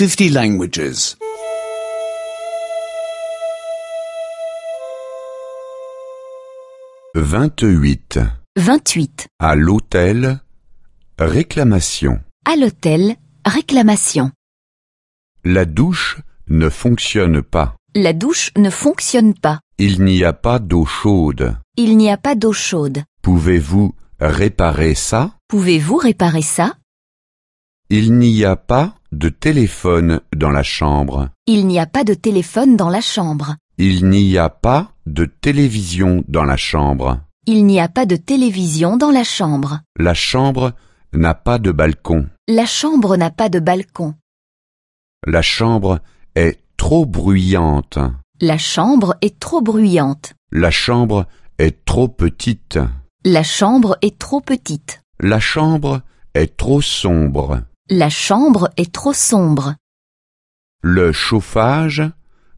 50 languages. 28. 28. À l'hôtel, réclamation. À l'hôtel, réclamation. La douche ne fonctionne pas. La douche ne fonctionne pas. Il n'y a pas d'eau chaude. Il n'y a pas d'eau chaude. Pouvez-vous réparer ça? Pouvez-vous réparer ça? Il n'y a pas de téléphone dans la chambre. Il n'y a pas de téléphone dans la chambre. Il n'y a pas de télévision dans la chambre. Il n'y a pas de télévision dans la chambre. La chambre n'a pas de balcon. La chambre n'a pas de balcon. La chambre est trop bruyante. La chambre est trop bruyante. La chambre est trop petite. La chambre est trop petite. La chambre est trop sombre. La chambre est trop sombre. Le chauffage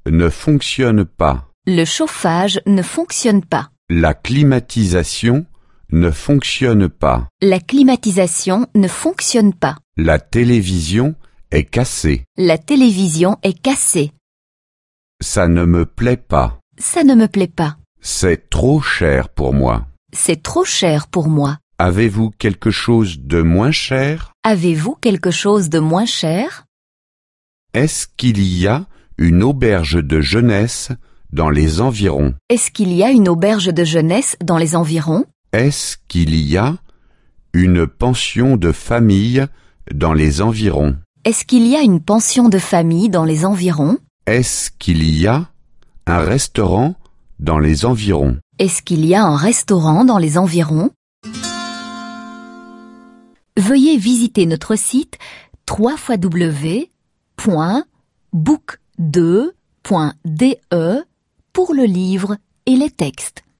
ne fonctionne pas. Le chauffage ne fonctionne pas. La climatisation ne fonctionne pas. La climatisation ne fonctionne pas. La télévision est cassée. La télévision est cassée. Ça ne me plaît pas. Ça ne me plaît pas. C'est trop cher pour moi. C'est trop cher pour moi. Avez-vous quelque chose de moins cher? Avez-vous quelque chose de moins cher? Est-ce qu'il y a une auberge de jeunesse dans les environs? Est-ce qu'il y a une auberge de jeunesse dans les environs? Est-ce qu'il y a une pension de famille dans les environs? Est-ce qu'il y a une pension de famille dans les environs? Est-ce qu'il y a un restaurant dans les environs? Est-ce qu'il y a un restaurant dans les environs? Veuillez visiter notre site www.book2.de pour le livre et les textes.